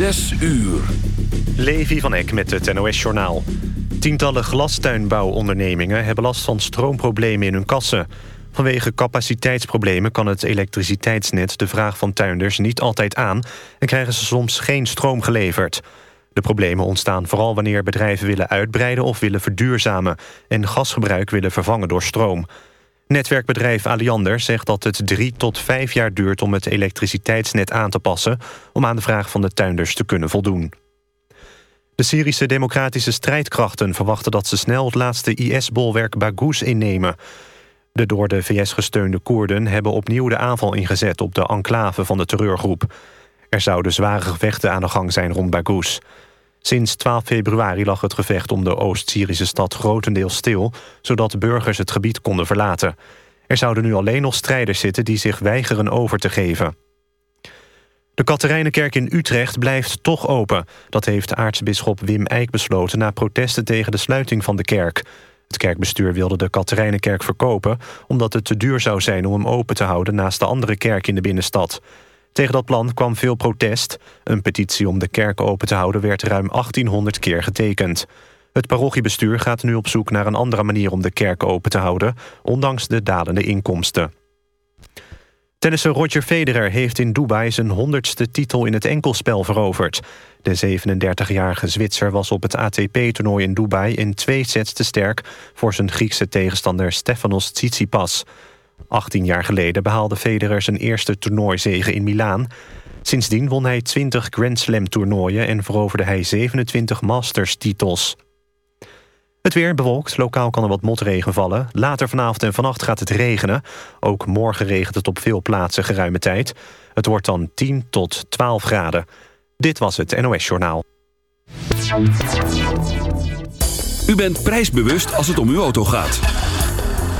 Zes uur. Levi van Eck met het NOS-journaal. Tientallen glastuinbouwondernemingen hebben last van stroomproblemen in hun kassen. Vanwege capaciteitsproblemen kan het elektriciteitsnet de vraag van tuinders niet altijd aan... en krijgen ze soms geen stroom geleverd. De problemen ontstaan vooral wanneer bedrijven willen uitbreiden of willen verduurzamen... en gasgebruik willen vervangen door stroom. Netwerkbedrijf Aliander zegt dat het drie tot vijf jaar duurt... om het elektriciteitsnet aan te passen... om aan de vraag van de tuinders te kunnen voldoen. De Syrische democratische strijdkrachten verwachten dat ze snel... het laatste IS-bolwerk Baghouz innemen. De door de VS gesteunde Koerden hebben opnieuw de aanval ingezet... op de enclave van de terreurgroep. Er zouden zware gevechten aan de gang zijn rond Baghouz. Sinds 12 februari lag het gevecht om de Oost-Syrische stad grotendeels stil... zodat burgers het gebied konden verlaten. Er zouden nu alleen nog strijders zitten die zich weigeren over te geven. De Katerijnenkerk in Utrecht blijft toch open. Dat heeft aartsbisschop Wim Eijk besloten... na protesten tegen de sluiting van de kerk. Het kerkbestuur wilde de Katerijnenkerk verkopen... omdat het te duur zou zijn om hem open te houden... naast de andere kerk in de binnenstad. Tegen dat plan kwam veel protest. Een petitie om de kerk open te houden werd ruim 1800 keer getekend. Het parochiebestuur gaat nu op zoek naar een andere manier om de kerk open te houden... ondanks de dalende inkomsten. Tennisser Roger Federer heeft in Dubai zijn honderdste titel in het enkelspel veroverd. De 37-jarige Zwitser was op het ATP-toernooi in Dubai in twee sets te sterk... voor zijn Griekse tegenstander Stefanos Tsitsipas. 18 jaar geleden behaalde Federer zijn eerste toernooizege in Milaan. Sindsdien won hij 20 Grand Slam toernooien... en veroverde hij 27 Masters-titels. Het weer bewolkt, lokaal kan er wat motregen vallen. Later vanavond en vannacht gaat het regenen. Ook morgen regent het op veel plaatsen geruime tijd. Het wordt dan 10 tot 12 graden. Dit was het NOS Journaal. U bent prijsbewust als het om uw auto gaat.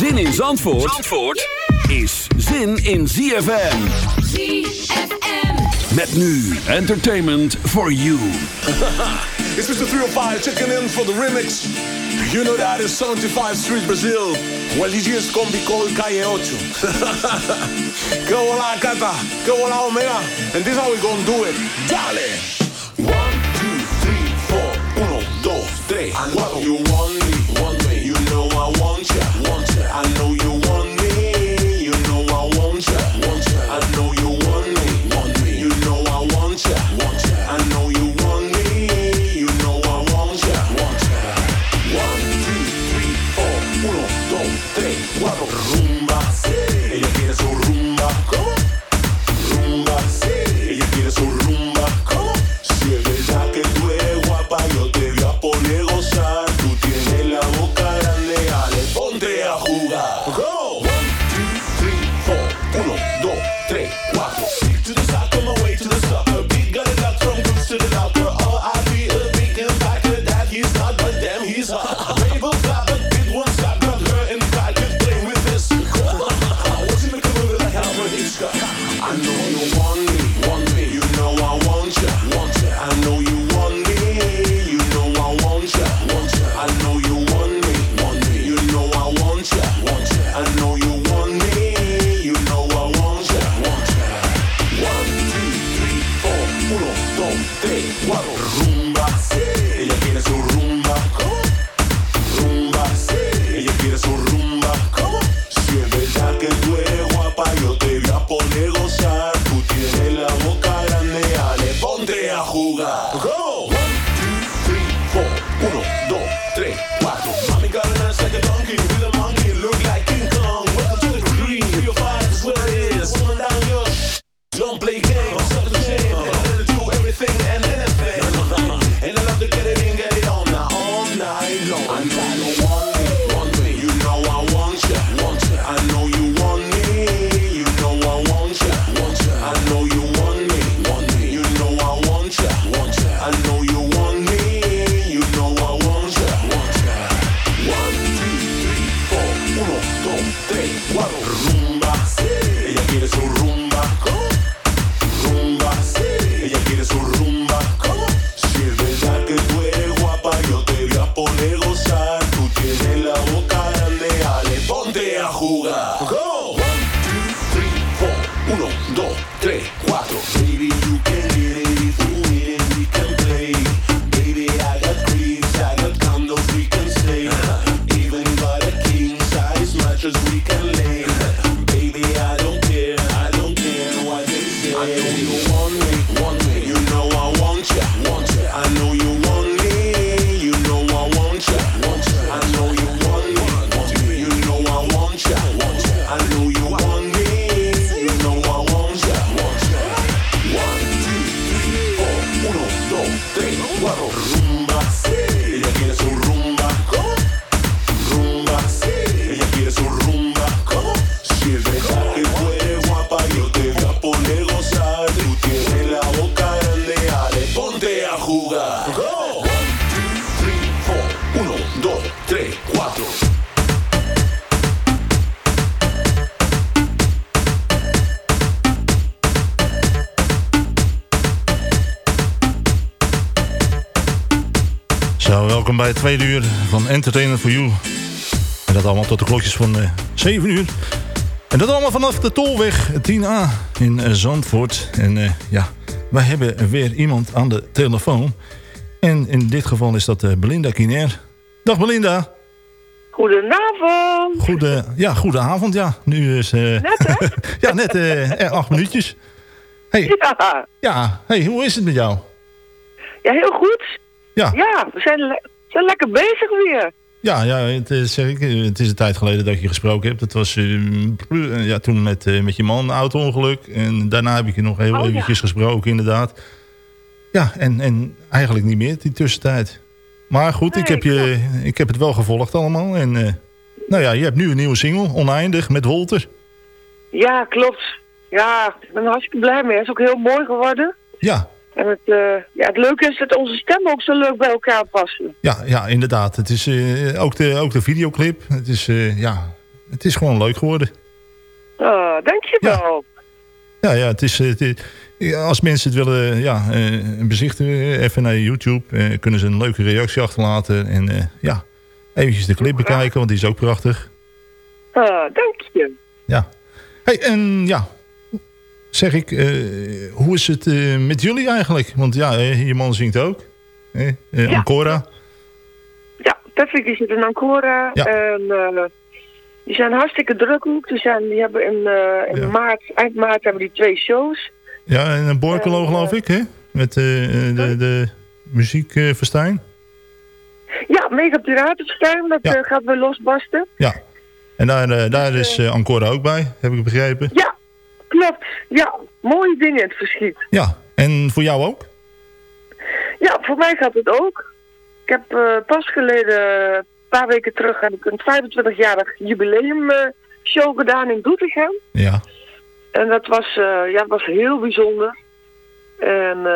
Zin in Zandvoort, Zandvoort is zin in ZFM. ZFM. Met nu entertainment for you. it's Mr. 305 checking in for the remix. You know that is 75 Street Brazil. Well, DJ is gonna be called Calle 8. que hola, Cata. Que hola, Omega. And this is how we gonna do it. Dale. One, two, three, four. Uno, dos, tres, cuatro. You want me, want me. You het tweede uur van Entertainment for You. En dat allemaal tot de klokjes van eh 7 uur. En dat allemaal vanaf de Tolweg 10A in eh, Zandvoort. En eh, ja, wij hebben weer iemand aan de telefoon. En in dit geval is dat Belinda Kiner. Dag Belinda. Goedenavond. Goede, ja, goede avond, ja. Nu is... Net, hè? ja, net acht minuutjes. Hey, Ja. ja, hey, hoe is het met jou? ja, heel goed. Ja. Ja, we zijn, zijn lekker bezig weer. Ja, ja het, is, zeg ik, eh, het is een tijd geleden dat je gesproken hebt. Dat was eh, ja, toen met, eh, met je man, een auto-ongeluk. En daarna heb ik je nog heel Oh, ja. eventjes gesproken, inderdaad. Ja, en, en eigenlijk niet meer die tussentijd. Maar goed, ik, heb je, ik heb het wel gevolgd allemaal. En eh, nou ja, je hebt nu een nieuwe single, Oneindig, met Wolter. Ja, klopt. Ja, ik ben er hartstikke blij mee. Het is ook heel mooi geworden. Ja, En het, eh, ja, het leuke is dat onze stemmen ook zo leuk bij elkaar passen. ja, ja inderdaad. Het is eh, ook, de, ook de videoclip. Het is, eh, ja, het is gewoon leuk geworden. Ah, dankjewel. Ja, ja, het is, eh, het is- ja, als mensen het willen ja, bezichtigen, even naar YouTube, kunnen ze een leuke reactie achterlaten. En ja, eventjes de clip bekijken, want die is ook prachtig. Ah, dank je. Ja. Hey, en ja, zeg ik, eh, hoe is het eh, met jullie eigenlijk? Want ja, je man zingt ook. Eh, Ja. Ancora. Ja, Patrick die zit in Ancora. Ja. En die zijn hartstikke druk ook. Die, zijn, die hebben in, in Ja. maart, eind maart hebben die twee shows. Ja, en een Borkelo geloof ik, hè? Met de, de muziek eh, Verstijn. Ja, Mega Piratenstein, dat gaat weer losbarsten. Ja. En daar, daar is eh, Ancora ook bij, heb ik begrepen. Ja, klopt. Ja, mooie dingen in het verschiet. Ja, en voor jou ook? Ja, voor mij gaat het ook. Ik heb eh, pas geleden, een paar weken terug, heb ik een 25-jarig jubileum eh, show gedaan in Doetinchem. Ja. En dat was, eh, ja, dat was heel bijzonder. En,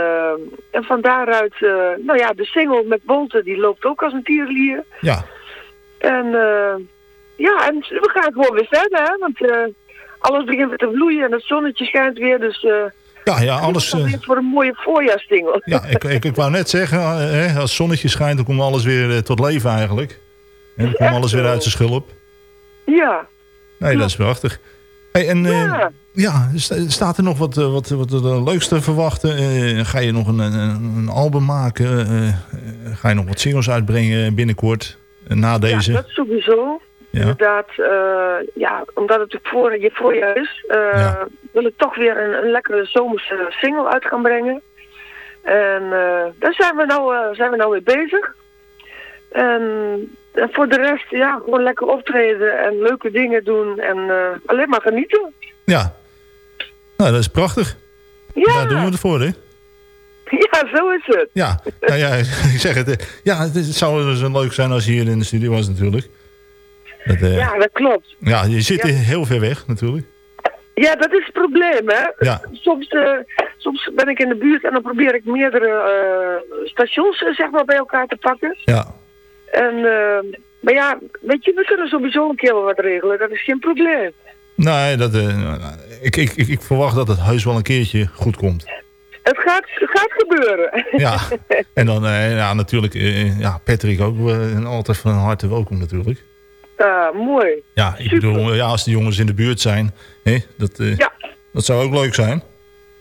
en van daaruit, nou ja, de single met Bolte, die loopt ook als een tierlier. Ja, En ja, en we gaan gewoon weer verder, hè. Want alles begint weer te bloeien en het zonnetje schijnt weer. Dus eh ja, ja alles... het is eh, voor een mooie voorjaarssingle. ja, ik, ik, ik wou net zeggen, eh, hè, als het zonnetje schijnt, dan komt alles weer tot leven eigenlijk. En dan komt alles weer uit zijn schulp. Ja. Nee, dat is prachtig. Hey, en Ja. ja, sta- staat er nog wat, wat, wat er leuks te verwachten? Ga je nog een, een, album maken? Ga je nog wat singles uitbrengen binnenkort? na deze? Ja, dat sowieso. Ja. Inderdaad, eh, ja, omdat het voor, je voorjaar is, eh, Ja. wil ik toch weer een, een lekkere zomerse single uit gaan brengen. En eh, daar zijn we, nou, zijn we nou mee bezig. En, en voor de rest, ja, gewoon lekker optreden en leuke dingen doen en alleen maar genieten. Ja. Nou, dat is prachtig. Ja, Daar doen we het voor, hè? ja zo is het. Ja, nou ja, ik zeg het. Ja, het, zou dus leuk zijn als je hier in de studio was natuurlijk. Dat, eh, ja. Ja, dat klopt. je zit Ja. heel ver weg natuurlijk. Ja, dat is het probleem, hè. Ja. Soms, eh, soms ben ik in de buurt en dan probeer ik meerdere eh, stations zeg maar, bij elkaar te pakken. Ja, En, maar ja, weet je, we kunnen sowieso een keer wel wat regelen. Dat is geen probleem. nee, dat, ik, ik, ik, ik verwacht dat het huis wel een keertje goed komt. Het gaat, het gaat gebeuren. Ja, en dan ja, natuurlijk, ja, Patrick ook altijd van harte welkom natuurlijk. Ah, mooi. Ja, ik Super. bedoel, eh, ja, als de jongens in de buurt zijn, hè, dat, eh, Ja. dat zou ook leuk zijn.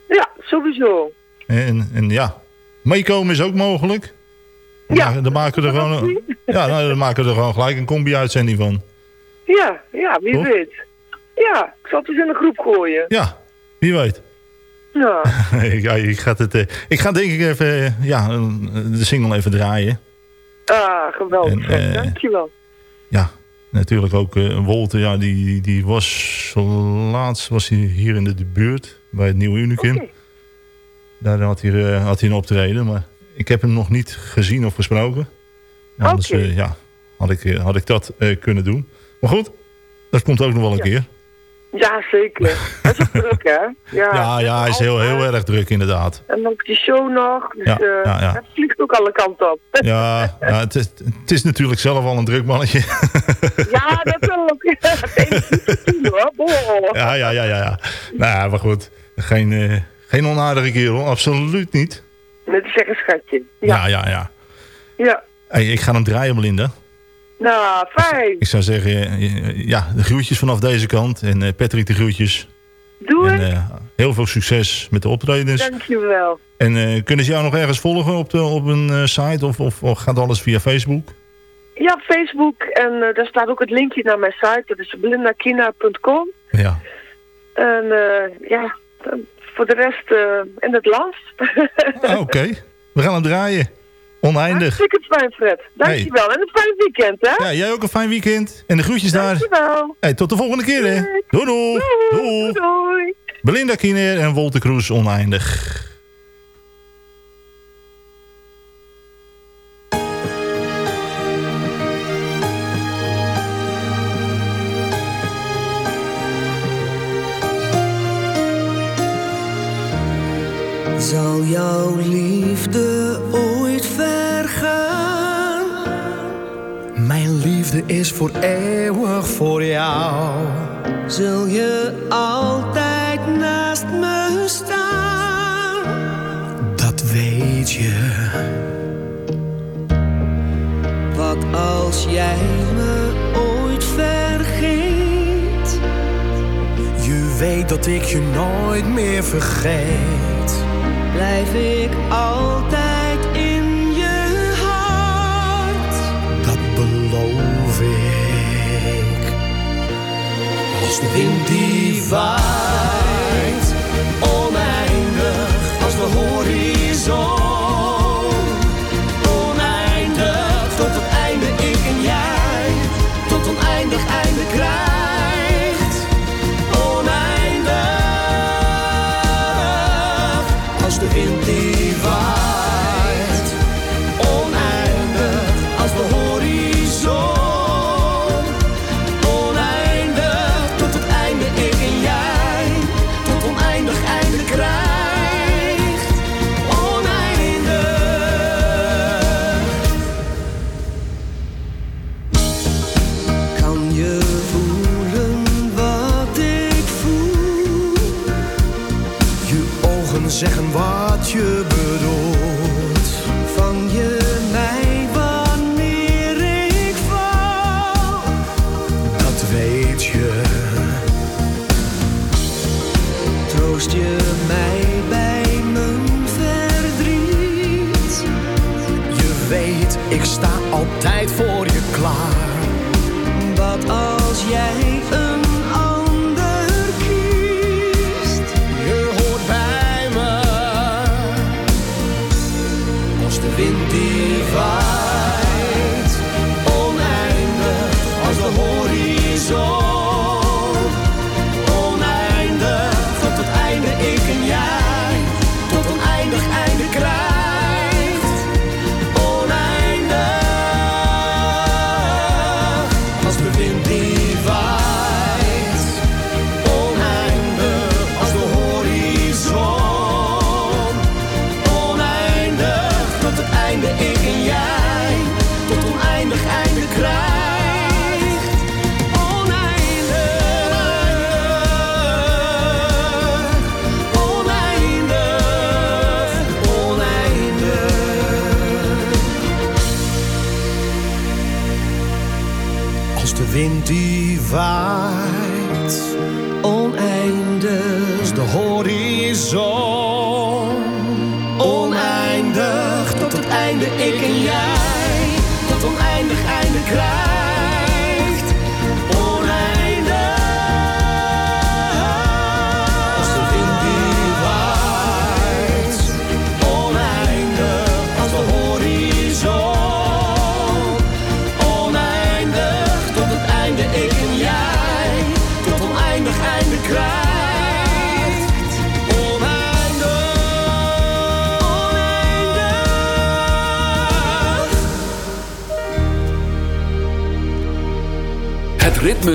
Ja, sowieso. En, en ja, meekomen is ook mogelijk. Ja. Dan maken we er gewoon, ja, nou, dan maken we er gewoon gelijk een combi-uitzending van. Ja, ja, wie Toch? weet. Ja, ik zal het eens in de groep gooien. Ja, wie weet. Ja, ja, ik, ga het, eh, ik ga denk ik even eh, ja, een- de single even draaien. ah, geweldig. En, eh, Dankjewel. Ja, natuurlijk ook eh Wolter, ja, die, die, was zo laatst was hij hier in de, buurt bij het Nieuwe Unicum. Daar had hij, eh, had hij een optreden, maar ik heb hem nog niet gezien of gesproken. Ja, anders Oké. eh, ja, had, ik, had ik dat kunnen doen. Maar goed, dat komt ook nog wel een Ja. keer. Ja, zeker. Dat is ook druk, hè? Ja, Ja, ja, hij is heel, heel erg druk inderdaad. En ook die show nog. Dus Ja, eh, ja, ja. het vliegt ook alle kanten op. Ja, ja het, is, het is natuurlijk zelf al een druk mannetje. ja, dat ook. Het doen, hoor. Boah. ja, ja, ja, ja. ja. Nou ja, maar goed. Geen, eh, geen onaardige kerel, absoluut niet. Net zeggen schatje. Ja, Ja, ja, ja. ja. Hey, ik ga hem draaien, Belinda. Nou, fijn. Ik zou zeggen, eh, ja, de groetjes vanaf deze kant. En eh, Patrick de groetjes. Doei. En eh, heel veel succes met de optredens. Dankjewel. En eh, kunnen ze jou nog ergens volgen op, de, op een eh, site? Of, of, of gaat alles via Facebook? Ja, Facebook. En eh, daar staat ook het linkje naar mijn site. Dat is blindakina.com. Ja. En eh, ja, voor de rest eh, in het land. Ah, Oké, we gaan hem draaien. Oneindig. Hartstikke fijn, Fred. Dankjewel. En een fijn weekend, hè? Ja, jij ook een fijn weekend. En de groetjes daar. Dankjewel. Hey, tot de volgende keer, hè. Doei, doei. Doei. Doei. Belinda Kiener en Wolter Kroes oneindig. Zal jouw liefde ooit liefde is voor eeuwig voor jou. Zul je altijd naast me staan? Dat weet je. Wat als jij me ooit vergeet? Je weet dat ik je nooit meer vergeet. Blijf ik altijd Als de wind die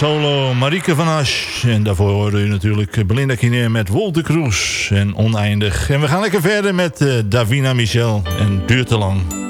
Solo, Marieke van Asch. En daarvoor hoorde u natuurlijk Belinda Kineer met Wolter Kroes en Oneindig. En we gaan lekker verder met uh, Davina Michel en Duurt te lang.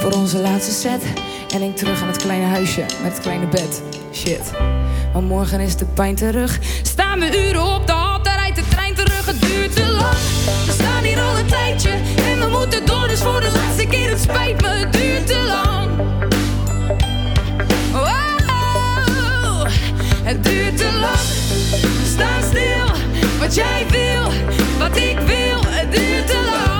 voor onze laatste set. En denk terug aan het kleine huisje met het kleine bed. Shit. Maar morgen is de pijn terug. Staan we uren op de hal, daar rijdt de trein terug. Het duurt te lang. We staan hier al een tijdje. En we moeten door, dus voor de laatste keer. Het spijt het duurt te lang. Wow, het duurt te lang. Sta stil, wat jij wil, wat ik wil. Het duurt te lang.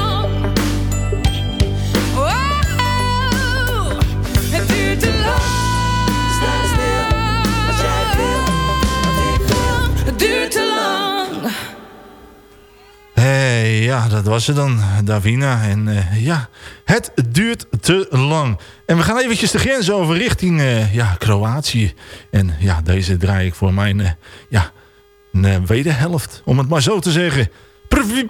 Ja, dat was ze dan, Davina. En eh, ja, het duurt te lang. En we gaan eventjes de grens over richting eh, ja, Kroatië. En ja, deze draai ik voor mijn eh, ja, een, eh, wederhelft, om het maar zo te zeggen. Prvi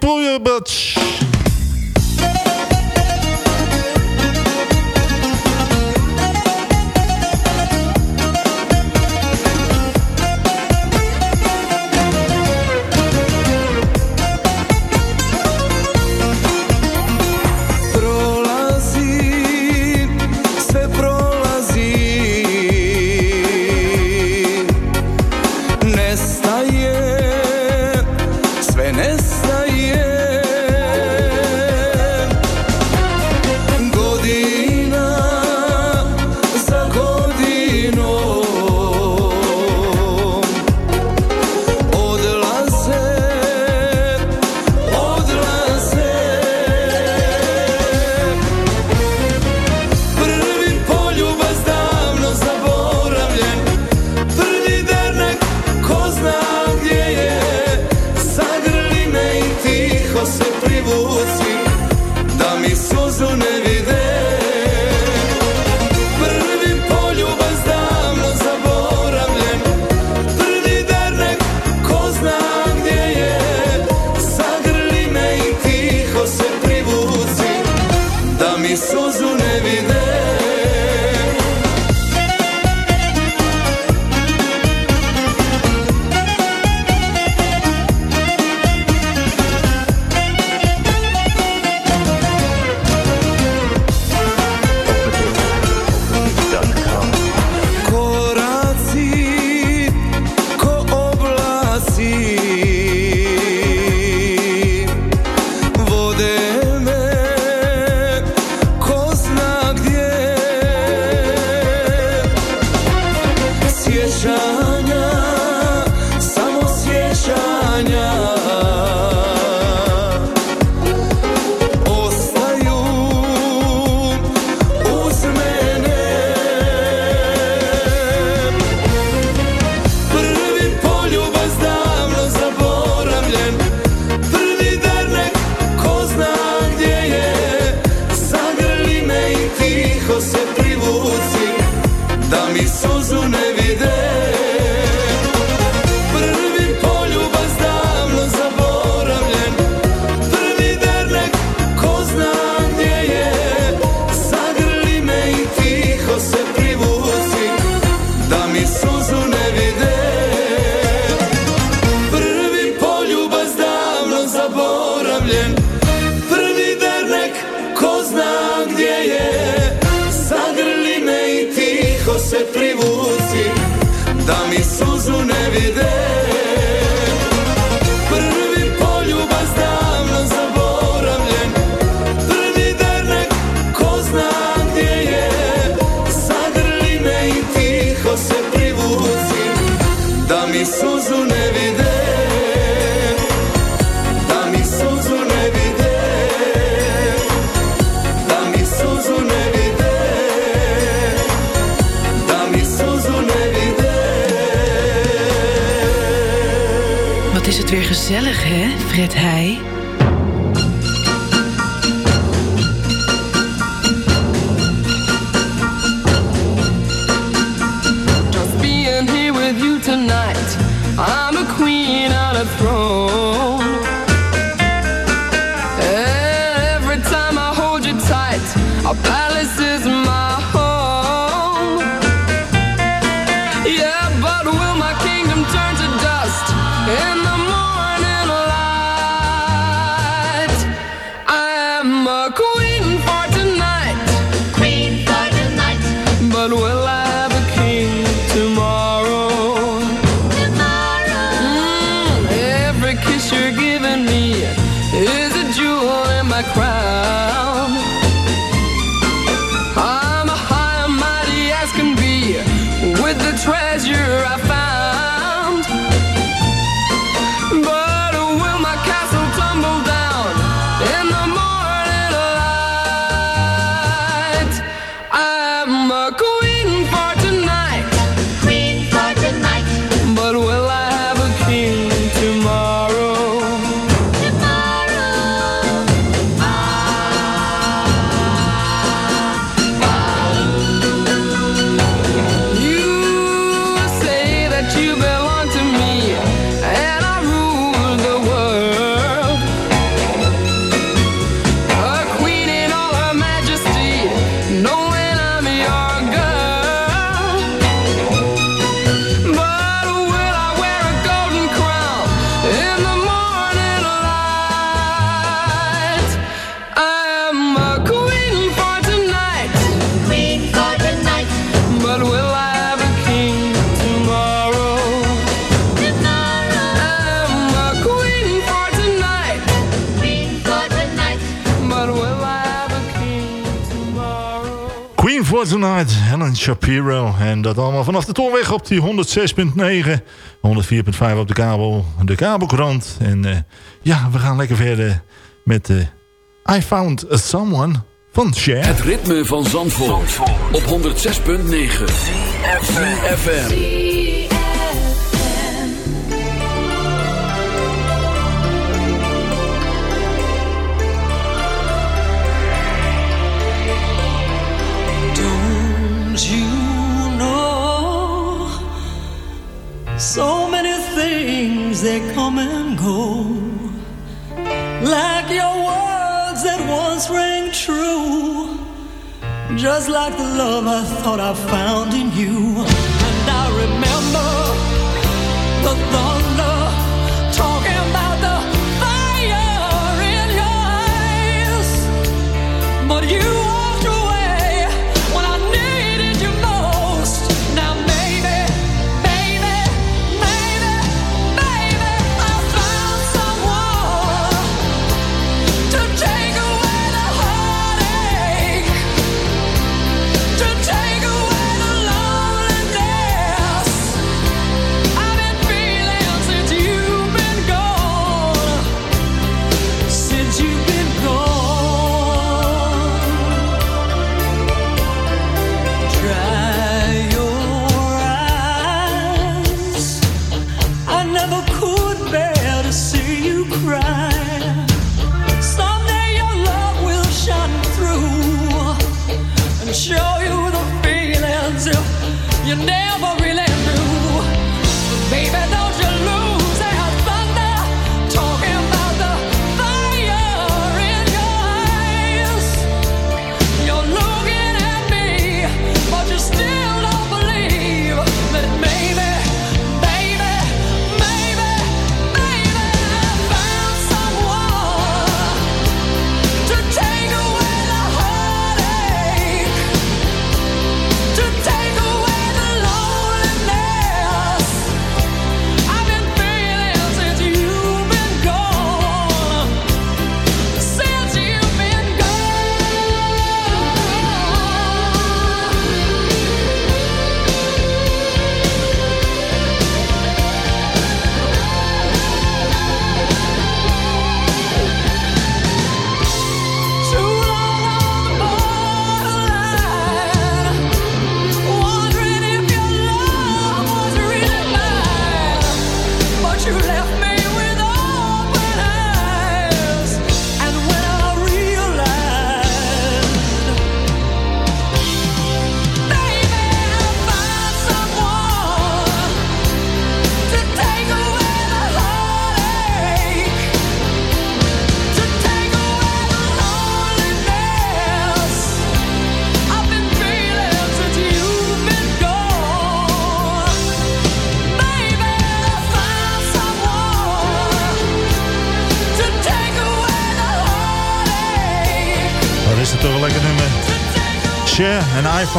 have. for Tonight, Helen Shapiro. En dat allemaal vanaf de tolweg op die 106.9, 104.5 op de kabel, de kabelkrant. En eh, ja, we gaan lekker verder met de I Found Someone van Cher. Het ritme van Zandvoort, op 106.9 FM. So many things that come and go, like your words that once rang true, just like the love I thought I found in you. And I remember the thought.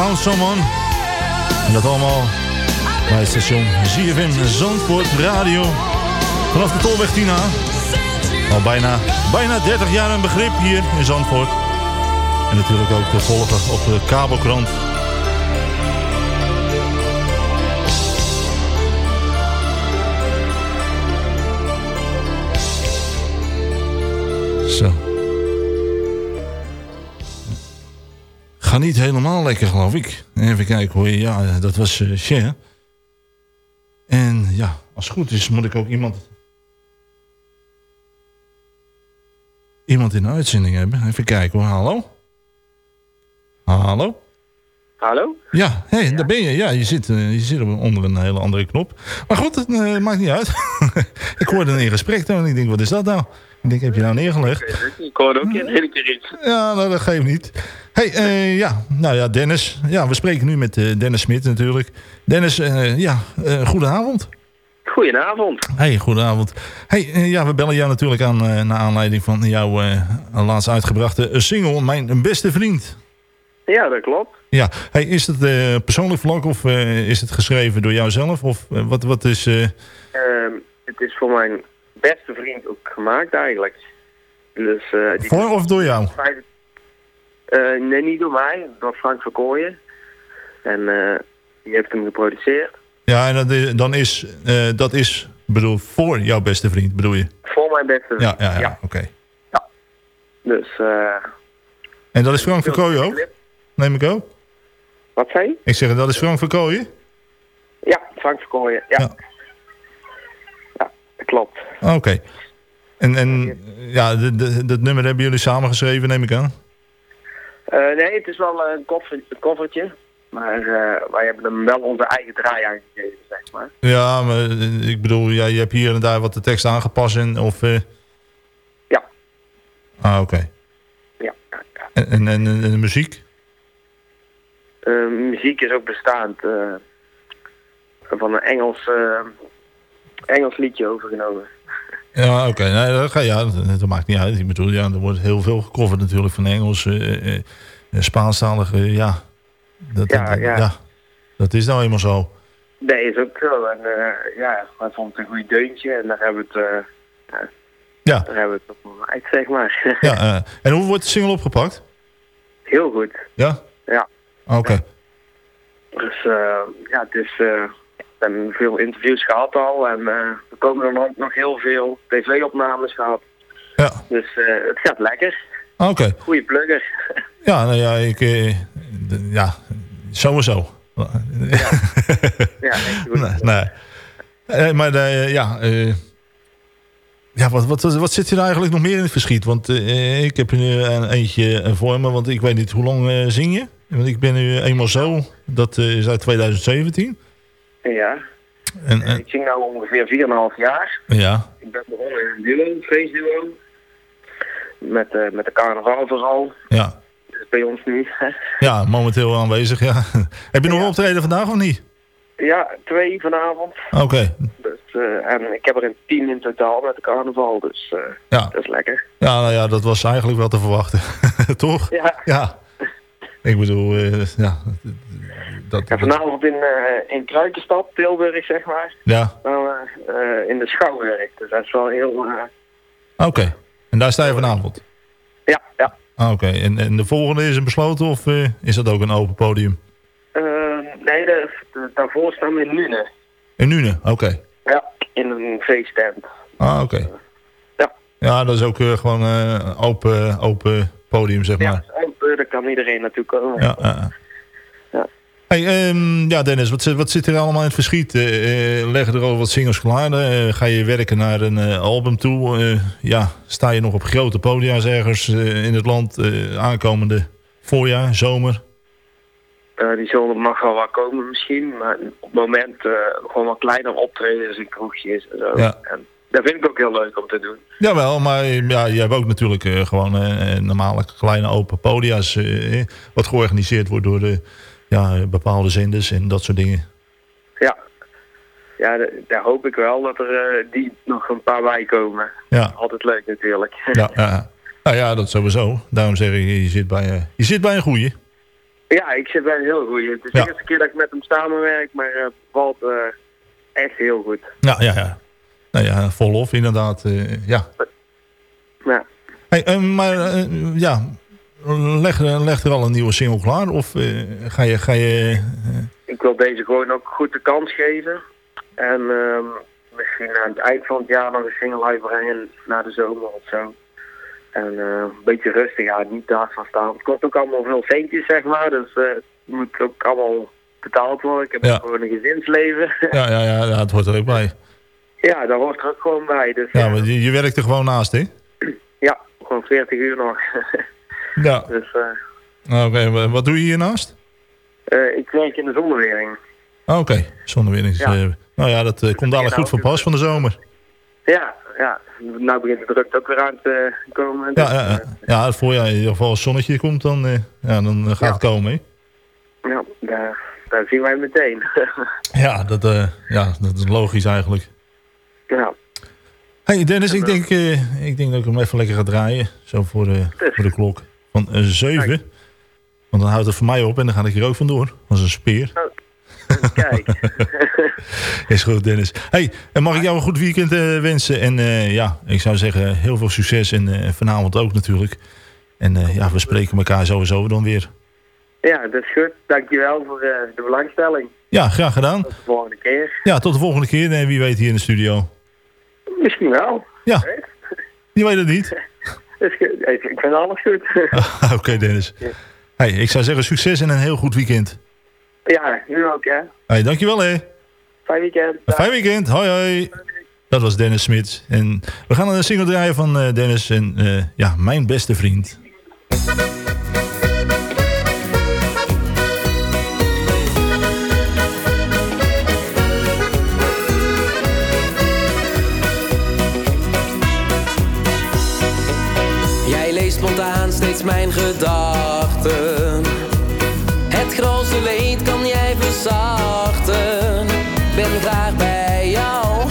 Found Someone. En dat allemaal bij het station ZFM Zandvoort Radio. Vanaf de Tolweg 10A. Al bijna, bijna 30 jaar een begrip hier in Zandvoort. En natuurlijk ook te volgen op de kabelkrant. Zo. Ga niet helemaal lekker, geloof ik. Even kijken hoor. Ja, dat was eh Cher. En ja, als het goed is, moet ik ook iemand... Iemand in de uitzending hebben. Even kijken hoor. Hallo? Hallo? Hallo? Ja, hey, daar ben je. Ja, je zit, eh, je zit onder een hele andere knop. Maar goed, het eh, maakt niet uit. ik hoorde een gesprek en ik denk, wat is dat nou? Ik denk, heb je nou neergelegd? Ik hoorde ook in hele keer iets. Ja, nou, dat geeft niet. hey, eh, ja, nou ja, Dennis. Ja, we spreken nu met eh, Dennis Smit natuurlijk. Dennis, eh, ja, goedenavond. Goedenavond. Hey, goedenavond. Hey, ja, we bellen jou natuurlijk aan naar aanleiding van jouw laatst uitgebrachte single, Mijn Beste Vriend. Ja, dat klopt. Ja, hey, is het persoonlijk vlak of is het geschreven door jouzelf? Of wat, wat is... eh, Ehm, het is voor mijn beste vriend ook gemaakt eigenlijk. Dus, eh, die voor of door jou? Eh, nee, niet door mij, door Frank Verkooyen. En eh, die heeft hem geproduceerd. Ja, en dat is, dan is, eh, dat is, bedoel, voor jouw beste vriend, bedoel je? Voor mijn beste vriend. Ja, ja, ja, oké. Dus, eh En dat is Frank Verkooyen ook? Neem ik ook? wat zei je? Ik zeg, dat is Frank Verkooyen? Ja, Frank Verkooyen, ja. ja. Klopt. Oké. En, en ja, de- de- dat nummer hebben jullie samen geschreven, neem ik aan? Eh, nee, het is wel een, koffer, een koffertje. Maar eh, wij hebben hem wel onze eigen draai aangegeven, zeg maar. Ja, maar eh, ik bedoel, ja, je hebt hier en daar wat de tekst aangepast en of... Ja. Ah, oké. Ja. En, en, en, en de muziek? Muziek is ook bestaand van een Engels, Engels liedje overgenomen. Ja, oké. Nee, dat, ja, dat, dat maakt niet uit. Ik bedoel, ja, er wordt heel veel gecoverd natuurlijk van Engels, eh, Spaanstalige, ja. Dat, Ja, dat, ja. Dat is nou eenmaal zo. Dat is ook zo. En eh, ja, wij vonden het een goed deuntje en daar hebben we het, eh, ja, Ja. daar hebben we het op gemaakt, zeg maar. Ja, en hoe wordt de single opgepakt? Heel goed. Ja? Ja. Oké. Dus ja, het is, hebben veel interviews gehad al en eh, er komen er nog- nog heel veel tv-opnames gehad. Ja. Dus eh, het gaat lekker. Oké. Goeie plugger. Ja, nou ja, ik... eh, ja, sowieso. Ja, echt goed. nee, nee. Eh, maar eh, ja, eh, Ja, wat, wat, wat zit er eigenlijk nog meer in het verschiet? Want ik heb er nu een eentje voor me, want ik weet niet hoe lang zing je? Want ik ben nu eenmaal zo, dat is uit 2017. Ja. En, en, Ik zing nu ongeveer 4,5 jaar. ja, Ik ben begonnen in een duo, een feestduo. Met, eh, met de carnaval vooral. ja. Bij ons nu. ja, momenteel aanwezig, ja. heb je nog een optreden vandaag of niet? ja, twee vanavond. Oké, Dus, eh, en ik heb er een tien in totaal met de carnaval. Dus eh, Ja. dat is lekker. ja, nou ja, dat was eigenlijk wel te verwachten. Toch? Ja. Ja. Ik bedoel, eh, ja. Dat, En vanavond in, eh in Kruikenstad, Tilburg zeg maar. Ja, Nou, eh, in de Schouwwerk. Dus dat is wel heel... eh, oké. En daar sta je vanavond? ja, ja. Ah, Oké, en, en de volgende is een besloten of is dat ook een open podium? Nee, de, de- daarvoor staan we in Nune. In Nune, oké. Ja, in een feesttent. Ah, oké. Ja. Ja, dat is ook gewoon eh open, open podium, zeg maar. Open, daar kan iedereen naartoe komen. Ja, ja. Hey, ehm, ja, Dennis, wat, zit- wat zit er allemaal in het verschiet? Eh, leggen er al wat singles klaar? Eh, ga je werken naar een album toe? Ja, sta je nog op grote podia's ergens in het land aankomende voorjaar, zomer? Die zullen mag wel wat komen misschien, maar op het moment gewoon wat kleiner optredens en kroegjes en zo. Ja. En dat vind ik ook heel leuk om te doen. Jawel, maar ja, je hebt ook natuurlijk gewoon normale kleine open podia's... wat georganiseerd wordt door de, ja, bepaalde zenders en dat soort dingen. Ja, ja da- daar hoop ik wel dat er eh, die nog een paar bij komen. Ja. Altijd leuk natuurlijk. Ja, ja. Nou ja, dat sowieso. Daarom zeg ik, je zit bij, eh, je zit bij een goeie. Ja, ik zit bij een heel goeie. Het is Ja. de eerste keer dat ik met hem samenwerk, maar het valt echt heel goed. Ja, ja, ja. Nou ja, vol inderdaad. ja. Ja. Hey, maar ja, leg, leg er al een nieuwe single klaar? Of eh, ga je... Ga je Ik wil deze gewoon ook goed de kans geven. En ehm, misschien aan het eind van het jaar nog een single uitbrengen na de zomer of zo. En eh, een beetje rustig, ja, niet hard van staan. Het kost ook allemaal veel centjes, zeg maar. Dus eh, het moet ook allemaal betaald worden. Ik heb Ja. gewoon een gezinsleven. ja, ja, ja, ja, het hoort er ook bij. ja, daar hoort er ook gewoon bij. Dus Ja, maar je, je werkt er gewoon naast, hè? ja, gewoon 40 uur nog. Ja. dus eh, Nou, Oké, wa- wat doe je hiernaast? eh, ik werk in de zonneweering. Ah, Oké, zonnewinning. Ja. Eh, nou ja, dat komt dadelijk goed van pas van de zomer. Ja, ja. Nou begint de druk ook weer aan te komen. Ja, ja, ja. ja het voorjaar in ieder geval als zonnetje komt, dan, ja, dan gaat het komen, hè? Ja, daar, daar zien wij meteen. Ja, dat, ja, dat is logisch eigenlijk. ja, Hey Dennis, ik denk, ik denk dat ik hem even lekker ga draaien. Zo voor, de voor de klok van eh, 7. Want dan houdt het voor mij op en dan ga ik hier ook vandoor. Als een speer. kijk. Is goed, Dennis. Hey, en mag ik jou een goed weekend eh, wensen? En eh, ja, ik zou zeggen, heel veel succes. En eh, vanavond ook natuurlijk. En ja, we spreken elkaar sowieso dan weer. ja, dat is goed. Dankjewel voor de belangstelling. Ja, graag gedaan. Tot de volgende keer. Ja, tot de volgende keer. En wie weet hier in de studio. Misschien wel. Ja, je weet het niet. Ik vind alles goed. Oké, Dennis. Hey, ik zou zeggen succes en een heel goed weekend. ja, nu ook hè. Hey, dankjewel hè. Fijn weekend. Een fijn weekend. Hoi hoi. Dat was Dennis Smit. En we gaan een single draaien van eh, Dennis en eh, ja, mijn beste vriend. Mijn gedachten. Het grootste leed kan jij verzachten. Ben graag bij jou,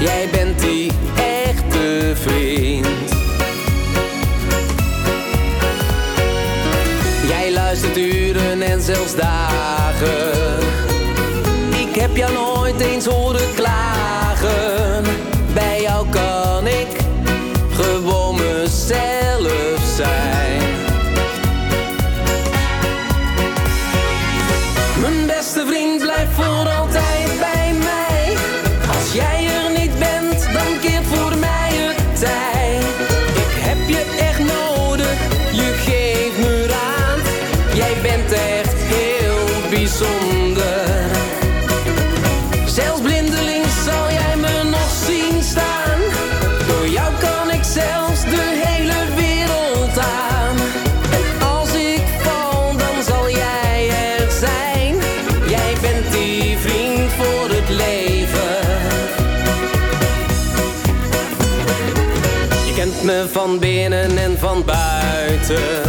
jij bent die echte vriend. Jij luistert uren en zelfs dagen. Ik heb jou nooit eens horen winter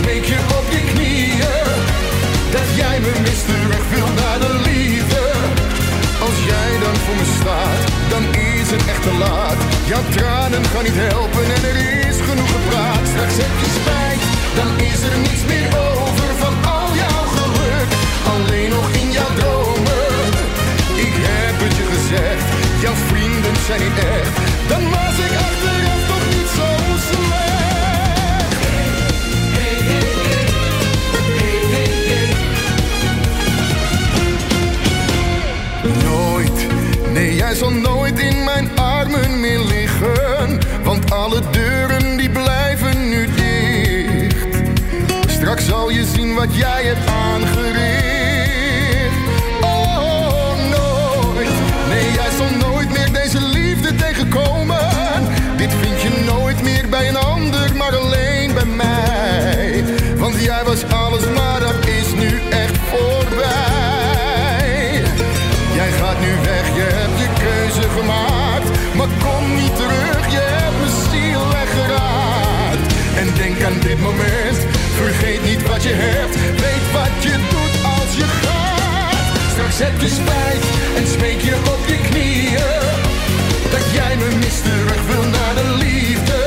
smeek je op je knieën dat jij me mist weg wil naar de liefde. Als jij dan voor me staat, dan is het echt te laat. Jouw tranen gaan niet helpen en er is genoeg gepraat. Straks heb je spijt, dan is er niets meer over van al jouw geluk. Alleen nog in jouw dromen. Ik heb het je gezegd, jouw vrienden zijn niet echt. Dan was ik achteruit. zal nooit in mijn armen meer liggen, want alle deuren die blijven nu dicht. Straks zal je zien wat jij hebt aangericht. je hebt, weet wat je doet als je gaat. Straks heb je spijt en smeek je op je knieën. Dat jij me mist terug wil naar de liefde.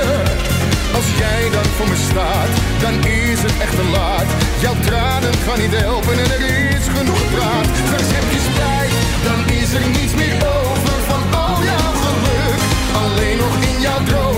Als jij dan voor me staat, dan is het echt te laat. Jouw tranen gaan niet helpen en er is genoeg gepraat. Straks heb je spijt, dan is er niets meer over van al jouw geluk. Alleen nog in jouw droom.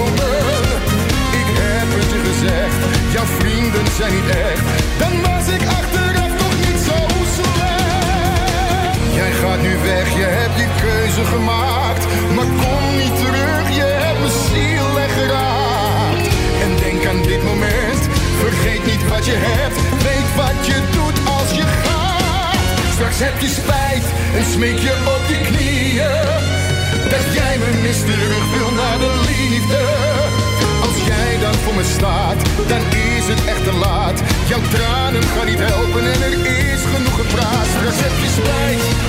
jouw vrienden zijn niet echt, dan was ik achteraf toch niet zo slecht. Jij gaat nu weg, je hebt je keuze gemaakt, maar kom niet terug, je hebt mijn ziel geraakt. En denk aan dit moment, vergeet niet wat je hebt, weet wat je doet als je gaat. Straks heb je spijt en smeek je op je knieën, dat jij me mis terug wil naar de liefde voor me staat, dan is het echt te laat. Jouw tranen gaan niet helpen en er is genoeg gepraat. Straks heb je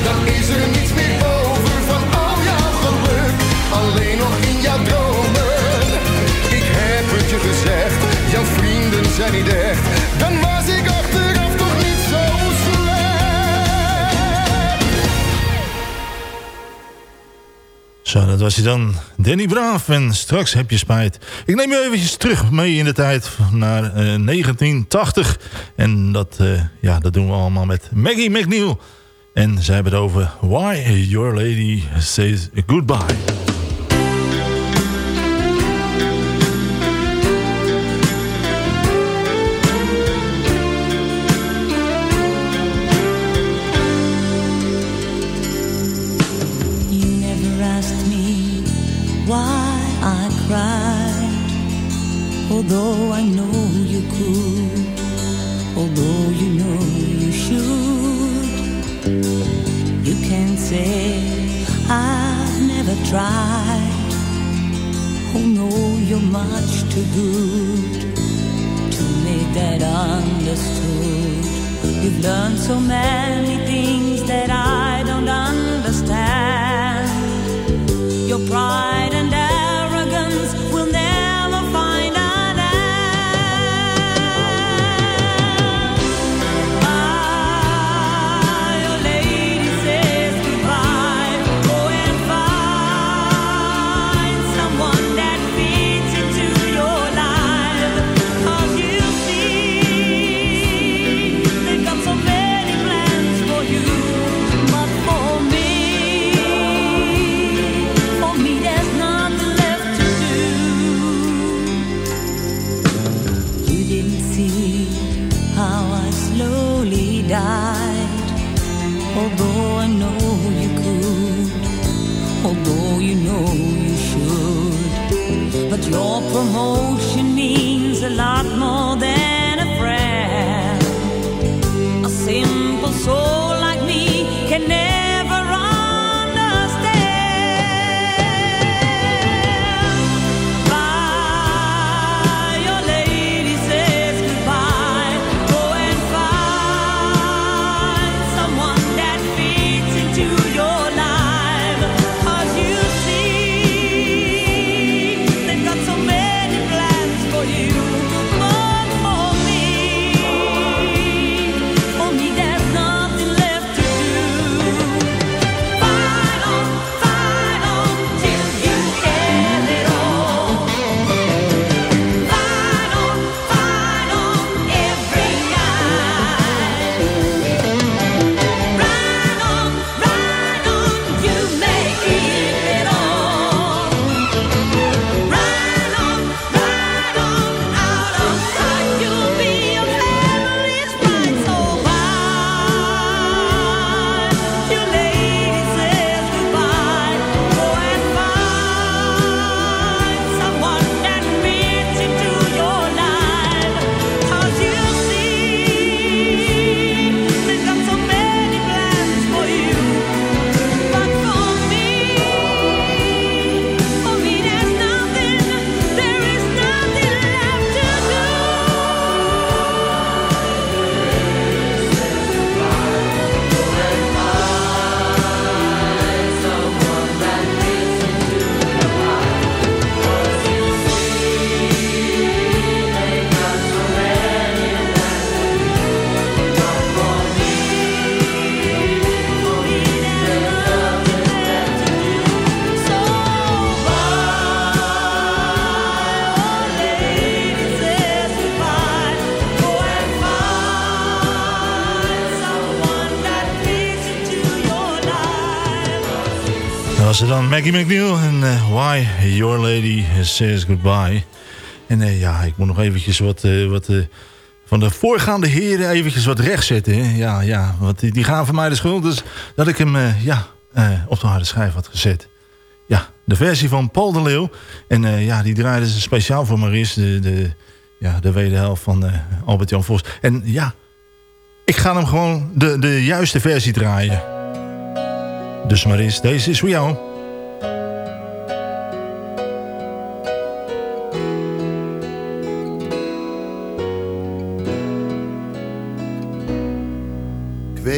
dan is er niets meer over van al jouw geluk. Alleen nog in jouw dromen. Ik heb het je gezegd, jouw vrienden zijn niet echt. Dan was ik Zo, dat was hij dan. Danny Braaf en straks heb je spijt. Ik neem je eventjes terug mee in de tijd naar eh, 1980. En dat, eh, ja, dat doen we allemaal met Maggie McNeil. En zij hebben het over Why Your Lady Says Goodbye. Although I know you could, although you know you should. You can say I've never tried. Oh no, you're much too good to make that understood. You've learned so many things that I don't understand. Your pride Maggie McNeil en eh, Why Your Lady Says Goodbye. En eh, ja, ik moet nog eventjes wat, eh, wat van de voorgaande heren eventjes wat rechtzetten. hè. Ja, ja, want die, die gaven mij de schuld dus dat ik hem ja, op de harde schijf had gezet. Ja, de versie van Paul de Leeuw. En ja, die draaide ze speciaal voor Maris, de, de, ja, de wederhelft van Albert-Jan Vos. En ja, ik ga hem gewoon de, de juiste versie draaien. Dus maar eens, deze is voor jou.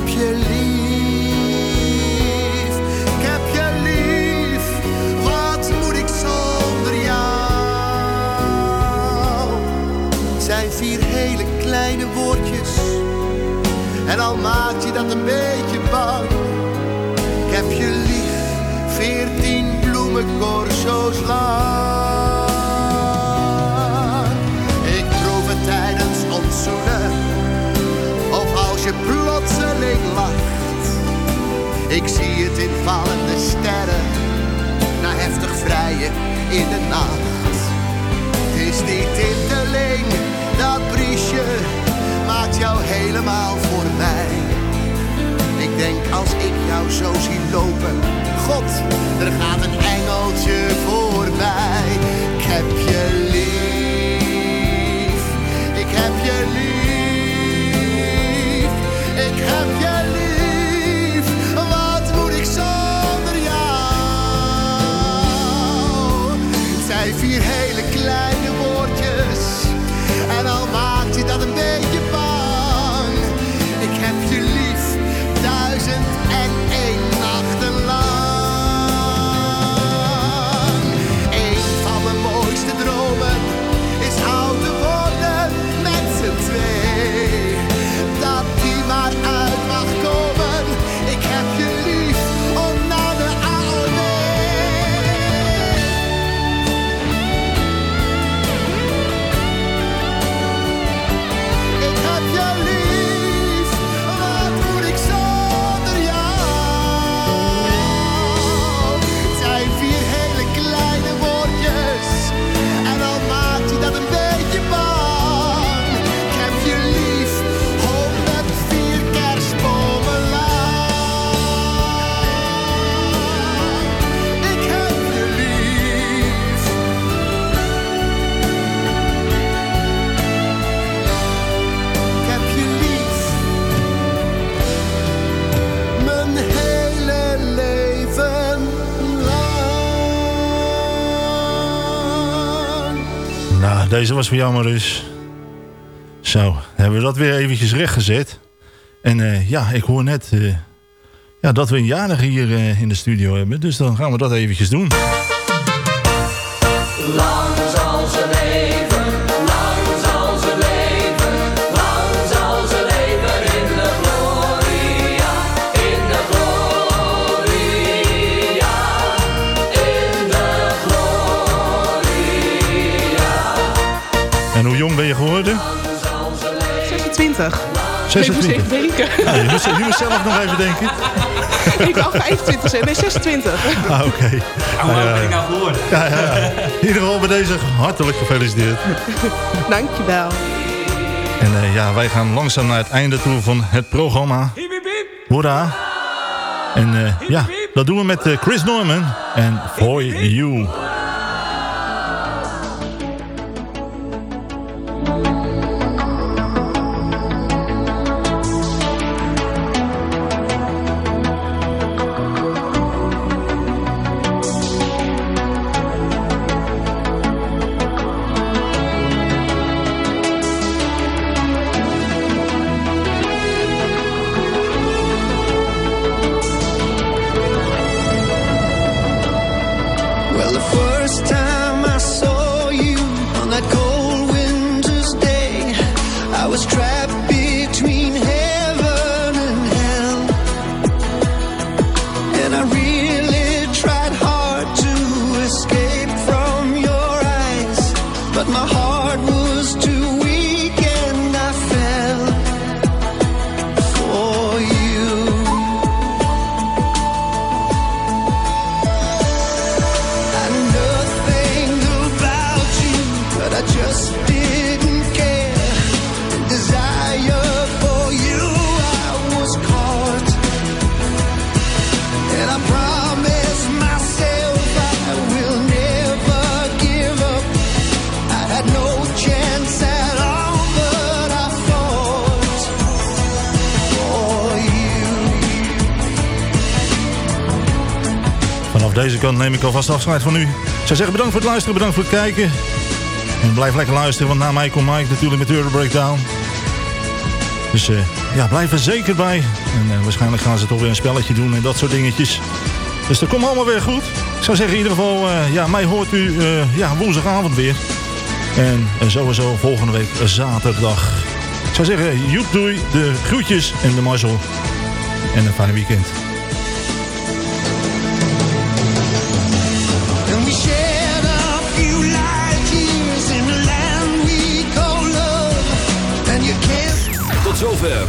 Heb je lief. Ik heb je lief. Wat moet ik zonder jou? Zijn vier hele kleine woordjes. En al maakt je dat een beetje bang. Ik heb je lief. Veertien bloemencorso's lang. Ik zie het in vallende sterren. Na heftig vrijen in de nacht. Het is die tinteling, dat briesje. Maakt jou helemaal voor mij. Ik denk als ik jou zo zie lopen. God, er gaat een engeltje voorbij. Ik heb je lief. Ik heb je lief. Deze was voor jou maar eens. Zo, hebben we dat weer eventjes rechtgezet. En eh, ja, ik hoor net eh, ja, dat we een jarige hier eh, in de studio hebben. Dus dan gaan we dat eventjes doen. 26. 26. Ik moest even denken. Ja, je, moest, je moest zelf nog even denken. ik wou 25 zeggen. Nee, 26. Ah, oké. Hoe Nou oud ja, ben ik nou geworden? Ja, ja, ja. In ieder geval bij deze hartelijk gefeliciteerd. Dankjewel. En eh, ja, wij gaan langzaam naar het einde toe van het programma. Hoera. En eh, ja, dat doen we met eh, Chris Norman en For You. Was trapped Kant neem ik alvast afscheid van u. Ik zou zeggen bedankt voor het luisteren, bedankt voor het kijken. En blijf lekker luisteren, want na mij komt Mike natuurlijk met Euro Breakdown. Dus eh, ja, blijf er zeker bij. En eh, waarschijnlijk gaan ze toch weer een spelletje doen en dat soort dingetjes. Dus dat komt allemaal weer goed. Ik zou zeggen in ieder geval, eh, ja, mij hoort u ja, woensdagavond weer. En sowieso volgende week zaterdag. Ik zou zeggen, joep doei, de groetjes en de mazzel. En een fijne weekend.